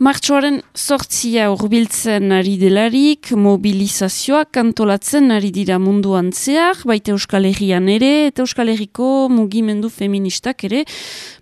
Martxoaren sortzia urbiltzen ari delarik, mobilizazioa kantolatzen ari dira munduan zehar, baita Euskal Herrian ere, eta Euskal Herriko mugimendu feministak ere,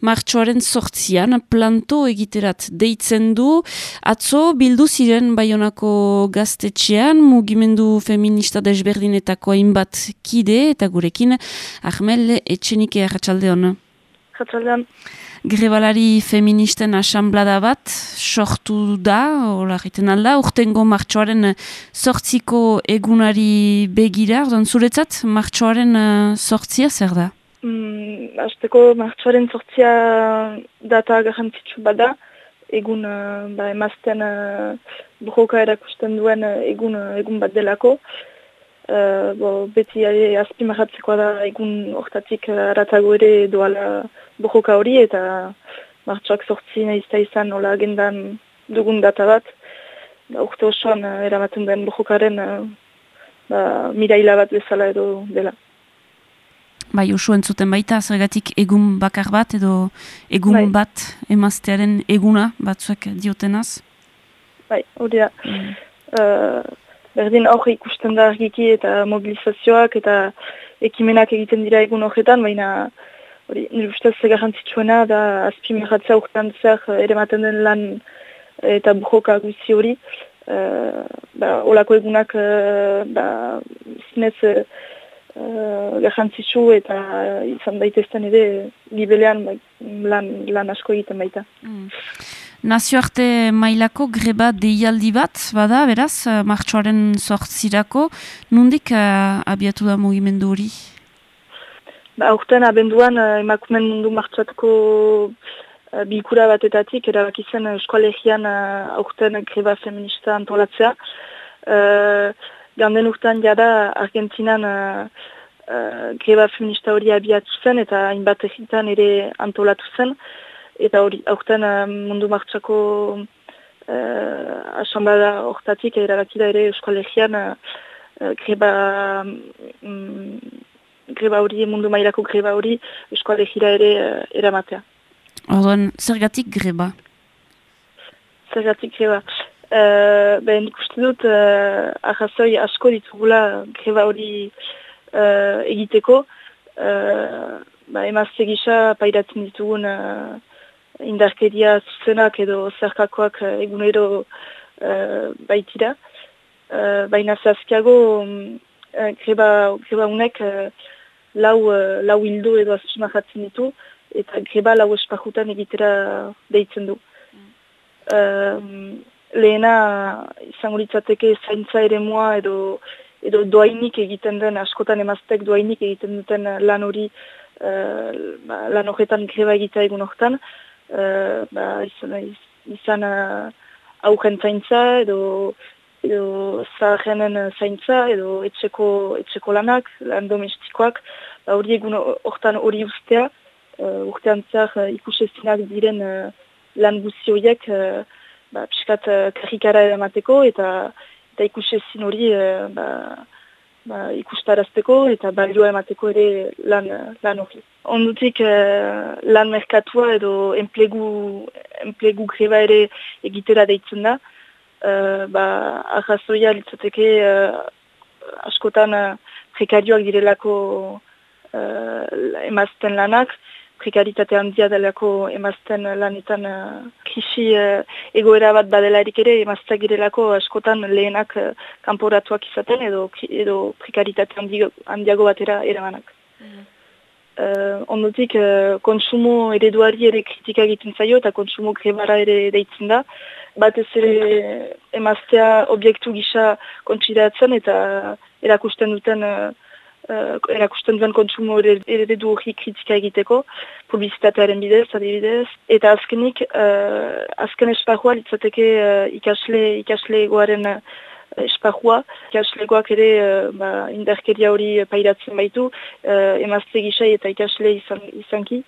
martxoaren sortzian planto egiterat deitzen du, atzo bildu ziren baionako gaztetxean, mugimendu feminista desberdinetako hainbat kide, eta gurekin, Ahmel Etxenike Arratxaldeon. Arratxaldeon grebalari feministen asamblada bat sortu da, hola egiten alda, urtengo martxoaren sortziko egunari begira, ordan zuretzat martxoaren sortzia zer da? Mm, azteko martxoaren sortzia data garrantzitsu bada, egun uh, ba, emazten uh, broka erakusten duen egun, egun bat delako. Uh, bo, beti azpimarratzeko da egun ortatik aratago ere doala bojoka hori eta martxoak sortzi nahizta izan nola agendan dugun data bat. Ba, urte osoan uh, eramaten den bojokaren uh, ba, miraila bat bezala edo dela. Bai, oso entzuten baita, zergatik egun bakar bat edo egun bai. bat emaztearen eguna batzuek diotenaz? Bai, hori da. Mm. Uh, berdin hori ikusten da argiki eta mobilizazioak eta ekimenak egiten dira egun horretan, baina hori, nire ustez garrantzitsuena da azpimerratzea urtean zer eh, ere maten den lan eh, eta bujoka guzi hori. Uh, ba, olako egunak uh, ba, zinez uh, garrantzitsu eta izan daitezten ere gibelean ba, lan, lan asko egiten baita. Mm. Nazioarte mailako greba deialdi bat, bada, beraz, martxoaren sortzirako, nundik uh, abiatu da mugimendu hori? Ba, aurten abenduan uh, emakumen mundu martxatko uh, bilkura batetatik, erabak izan uh, eskoalegian uh, aurten greba feminista antolatzea. Uh, ganden urtean jada Argentinan uh, uh, greba feminista hori abiatu zen eta hainbat egitan ere antolatu zen. Eta hori aurten mundu martxako uh, asamblada hortatik erabakida ere eskoalegian uh, greba... Um, greba hori, mundu mailako greba hori, eskoale jira ere uh, eramatea. Orduan, zergatik greba? Zergatik greba. Uh, ben, ikusten dut, uh, ahazoi asko ditugula greba hori uh, egiteko. Uh, ba, emazte gisa pairatzen ditugun uh, indarkeria zuzenak edo zerkakoak uh, egunero uh, baitira. Uh, baina zazkiago um, greba, greba unek lau, uh, lau hildu edo azpimahatzen ditu, eta greba lau espajutan egitera deitzen du. Mm. lehena izango litzateke zaintza ere mua edo, edo doainik egiten den, askotan emaztek doainik egiten duten lan hori, uh, lan horretan greba egitea egun horretan, uh, ba, izan, izan uh, augen zaintza edo edo zaharrenen zaintza, edo etxeko, etxeko lanak, lan domestikoak, ba, hori egun hortan hori ustea, uh, urtean zahar uh, ikusezinak diren uh, lan guzioiek, uh, ba, piskat uh, karikara eramateko, eta, eta ikusezin hori uh, ba, ba, ikustarazteko, eta balioa emateko ere lan, lan hori. Ondutik uh, lan merkatua edo enplegu, enplegu greba ere egitera deitzen da, uh, ba, ahazoia litzateke uh, askotan uh, prekarioak direlako uh, emazten lanak, prekaritate handia delako emazten lanetan uh, krisi uh, egoera bat badela erik ere emazteak direlako askotan lehenak uh, kanporatuak izaten edo, edo prekaritate handiago batera eramanak. Mm. Uh, ondotik, uh, konsumo ereduari ere kritika egiten zaio eta konsumo grebara ere deitzen da. Batez ere emaztea obiektu gisa kontsidatzen eta erakusten duten uh, uh, erakusten duen konsumo eredu hori kritika egiteko, publizitatearen bidez, adibidez. Eta azkenik, uh, azken esparrua litzateke uh, ikasle, ikasle egoaren espahua. Ikaslegoak ere uh, ba, indarkeria hori pairatzen baitu, uh, emazte gisai eta ikasle izan, izanki.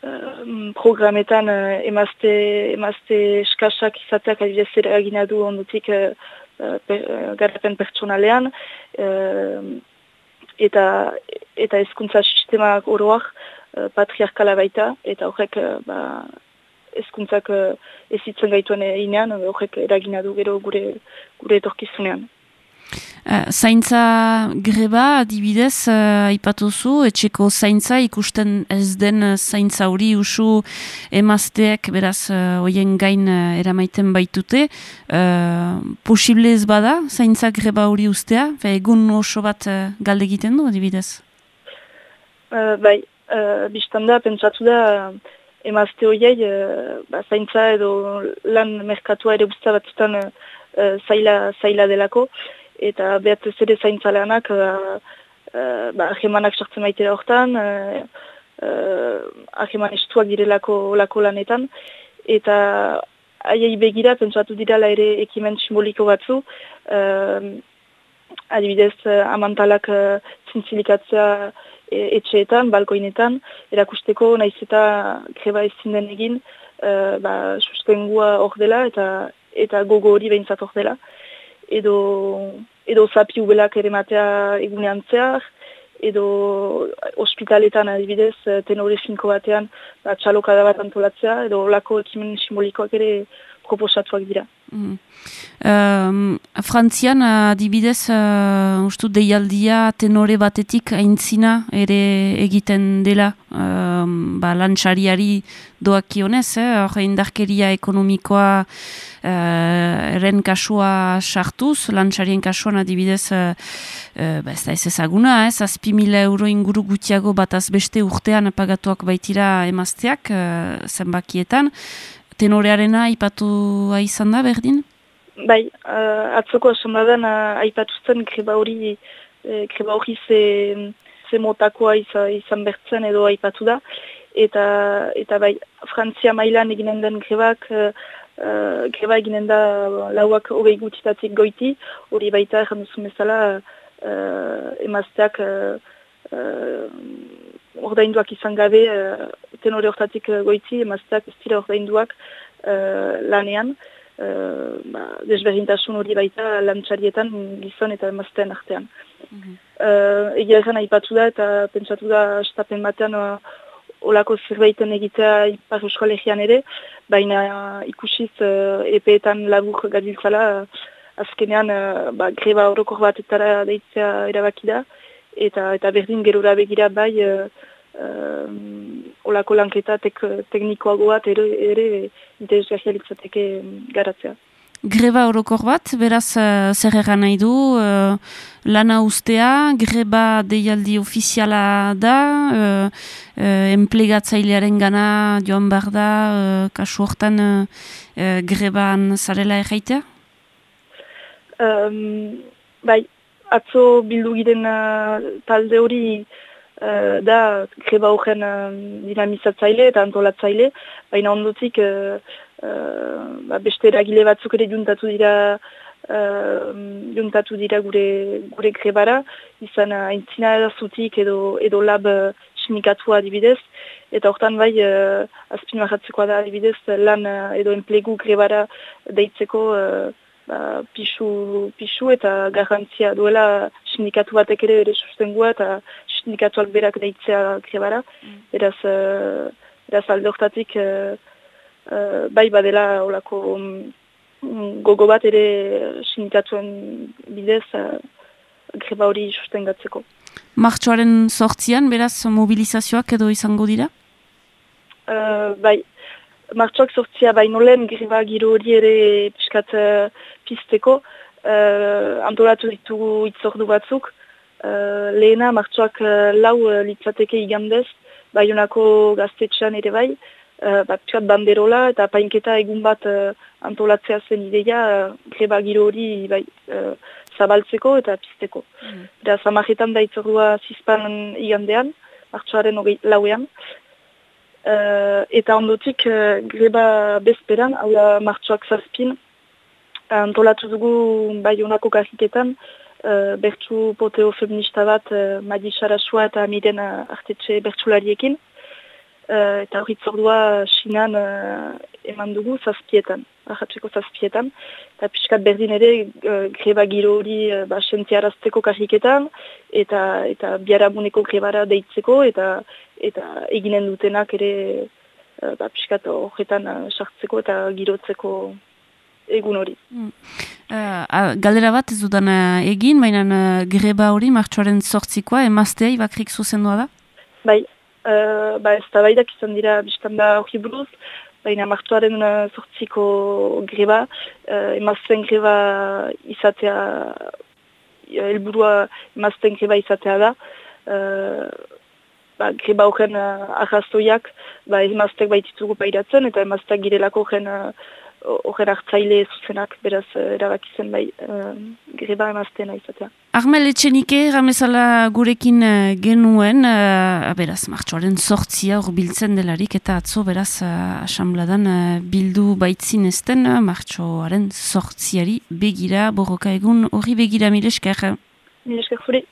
Uh, programetan uh, emazte, emazte eskasak izateak adibidez eragina du ondutik uh, per, uh, garrapen pertsonalean. Eta eta hezkuntza sistemak oroak uh, patriarkala baita, eta horrek uh, ba, ezkuntzak uh, ezitzen gaituen inean, horrek eragina du gero gure, gure etorkizunean. Uh, zaintza greba adibidez uh, aipatuzu, etxeko zaintza ikusten ez den zaintza hori usu emazteek beraz uh, oien gain uh, eramaiten baitute. Uh, posible ez bada zaintza greba hori ustea? egun oso bat uh, galde egiten du adibidez? Uh, bai, uh, biztan da, pentsatu da uh, emazte horiei uh, ba, zaintza edo lan merkatua ere guzta batzutan uh, zaila, zaila delako eta behatz ere zaintzaleanak uh, uh, ba, ahemanak sartzen maitera horretan, uh, uh, aheman estuak direlako lako lanetan, eta aiei begira, pentsatu dirala ere ekimen simboliko batzu, uh, adibidez amantalak uh, zintzilikatzea etxeetan, balkoinetan, erakusteko naiz eta greba ezin den egin, uh, ba, sustengua hor dela eta, eta gogo hori behintzat hor dela edo, edo zapi ubelak ere matea egunean zehar, edo ospitaletan adibidez tenore finko batean ba, txalokada bat antolatzea, edo lako ekimen simbolikoak ere proposatuak dira. Mm. Um, Frantzian, adibidez, uh, ustu deialdia tenore batetik aintzina ere egiten dela um, ba, lantxariari doakionez, eh? indarkeria ekonomikoa uh, eren kasua sartuz, lantxarien kasuan adibidez, uh, uh, ba, ez da ez ezaguna, ez, azpi mila euro inguru gutiago bat azbeste urtean pagatuak baitira emazteak uh, zenbakietan, tenorearena aipatu izan da, berdin? Bai, uh, atzoko esan badan uh, aipatu zen kreba hori e, kreba hori ze, ze motakoa izan, izan bertzen edo aipatu da. Eta, eta bai, Frantzia mailan eginen den grebak, uh, greba eginen da lauak hogei gutitatik goiti, hori baita erran duzu bezala uh, emazteak uh, uh, ordainduak izan gabe, uh, tenore hortatik uh, goiti, emazteak ez dira ordainduak uh, lanean, uh, ba, desberdintasun hori baita lantxarietan gizon eta emaztean artean. Mm -hmm. uh, Egia egan aipatu da eta pentsatu da estapen batean uh, olako zerbaiten egitea ipar euskolegian ere, baina ikusiz uh, epeetan labur gadiltzala, uh, azkenean uh, ba, greba horokor bat etara deitzea erabaki da, eta eta berdin gerora begira bai uh, uh, olako lanketa tek, teknikoago bat ere, ere interesgarrialitzateke garatzea. Greba orokor bat, beraz uh, zer egan nahi du, uh, lana ustea, greba deialdi ofiziala da, uh, uh, enplegatzailearen gana joan behar da, uh, kasu hortan uh, uh, greban zarela erraitea? Um, bai, atzo bildu giren uh, talde hori uh, da greba horren uh, dinamizatzaile eta antolatzaile, baina ondotik uh, uh, ba, beste eragile batzuk ere juntatu dira uh, juntatu dira gure, gure grebara, izan aintzina uh, zutik edo, edo lab uh, sinikatu adibidez, eta hortan bai uh, azpin da adibidez lan uh, edo enplegu grebara deitzeko ba, pisu, eta garrantzia duela sindikatu batek ere ere sustengua eta sindikatuak berak deitzea grebara. Mm. Eraz, uh, eraz alde hortatik uh, uh, bai badela olako um, gogo bat ere sindikatuen bidez uh, greba hori sustengatzeko. Martxoaren sortzian, beraz, mobilizazioak edo izango dira? Uh, bai, martxoak sortzia baino lehen greba giro hori ere piskat uh, pizteko uh, antolatu ditugu itzordu batzuk. Uh, lehena martxoak uh, lau uh, litzateke igandez, baionako gaztetxean ere bai, uh, bat banderola eta painketa egun bat uh, antolatzea zen ideia uh, greba giro hori bai, uh, zabaltzeko eta pizteko. Mm. Da, zamajetan da itzordua zizpan igandean, martxoaren lauean. Uh, eta ondotik uh, greba bezperan, hau da martxoak zazpin, antolatu dugu bai honako gaziketan, uh, bertsu poteo feminista bat, uh, Madi Sarasua eta Miren artetxe bertsulariekin, uh, eta hori zordua sinan uh, eman dugu zazpietan, ahatzeko zazpietan, eta piskat berdin ere uh, greba giro hori uh, ba, sentiarazteko kariketan, eta, eta biarabuneko grebara deitzeko, eta eta eginen dutenak ere uh, ba, piskat horretan sartzeko eta girotzeko egun hori. Mm. Uh, galdera bat ez dudan egin, baina uh, greba hori martxoaren sortzikoa, emaztea ibakrik zuzendua da? Bai, uh, ba ez da baidak izan dira biztan da hori buruz, baina martxoaren uh, sortziko greba, uh, emazten greba izatea, helburua emazten greba izatea da, uh, ba, greba horren uh, arrastoiak, ba, emaztek baititugu pairatzen, eta emaztek girelako horren uh, horren hartzaile zuzenak, beraz, eh, erabakizen bai, uh, greba emaztena izatea. Armel Etxenike, ramezala gurekin uh, genuen, uh, beraz, martxoaren sortzia hor biltzen delarik, eta atzo, beraz, uh, asambladan uh, bildu baitzin ezten, uh, martxoaren sortziari begira, borroka egun, hori begira, milesker. Milesker zure.